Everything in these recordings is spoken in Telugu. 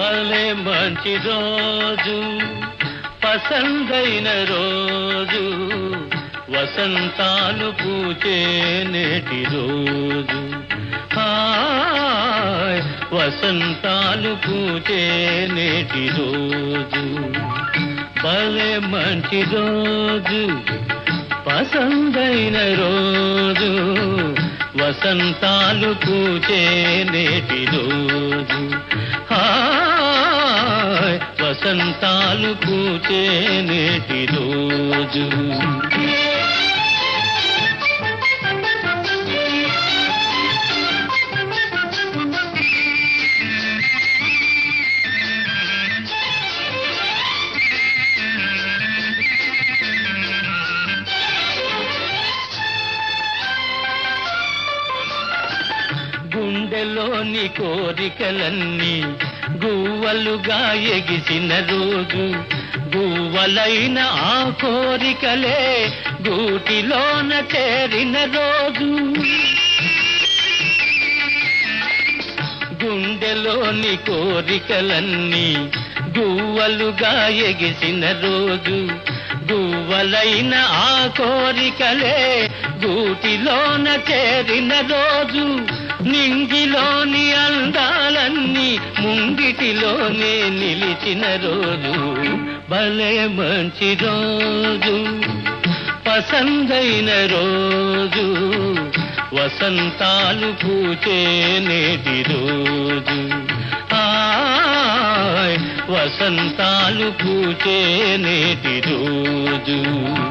భలే మంచి రోజు పసందైన రోజు వసంతాలు పూచే నేటి రోజు. వసంతాలు పూచే నేటి రోజు. భలే మంచి రోజు పసందైన రోజు వసంతాలు పూచే నేటి రోజు. వసంతాలు పూచే నేటి రోజు. గుండెలోని కోరికలన్నీ గువ్వలుగా ఎగిసిన రోజు గువ్వలైన ఆ కోరికలే గూటిలోన చేరిన రోజు. గుండెలోని కోరికలన్నీ గువ్వలుగా ఎగిసిన రోజు గువ్వలైన ఆ కోరికలే గూటిలోన చేరిన రోజు. నింగిలోని అందాలన్నీ ముంగిటిలోనే నిలిచిన రోజు. భలే మంచి రోజు పసందైన రోజు వసంతాలు పూచే నేటి రోజు. వసంతాలు పూచే నేటి రోజు.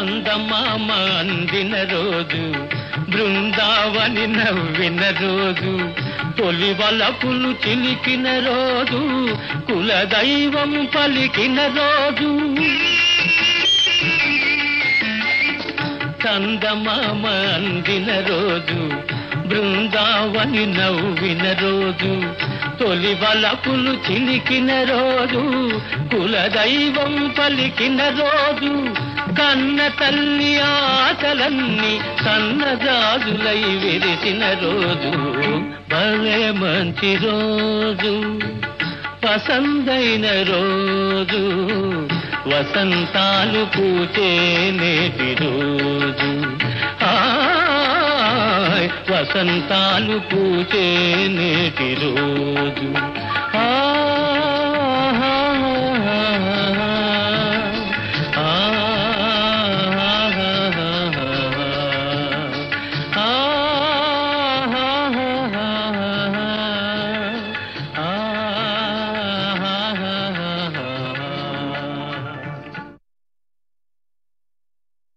చందమామ అందిన రోజు బృందావని నవ్విన రోజు తొలి వలపులు చిలికిన రోజు కులదైవం పలికిన రోజు. చందమామ అందిన రోజు బృందావని నవ్విన రోజు తొలి వలపులు చిలికిన రోజు కులదైవం పలికిన రోజు. కన్న తల్లి ఆకలన్నీ సన్నజాజులై విరిసిన రోజు. భలే మంచి రోజు పసందైన రోజు వసంతాలు పూచే నేటి రోజు. వసంతాలు పూచే నేటి రోజు. ఆ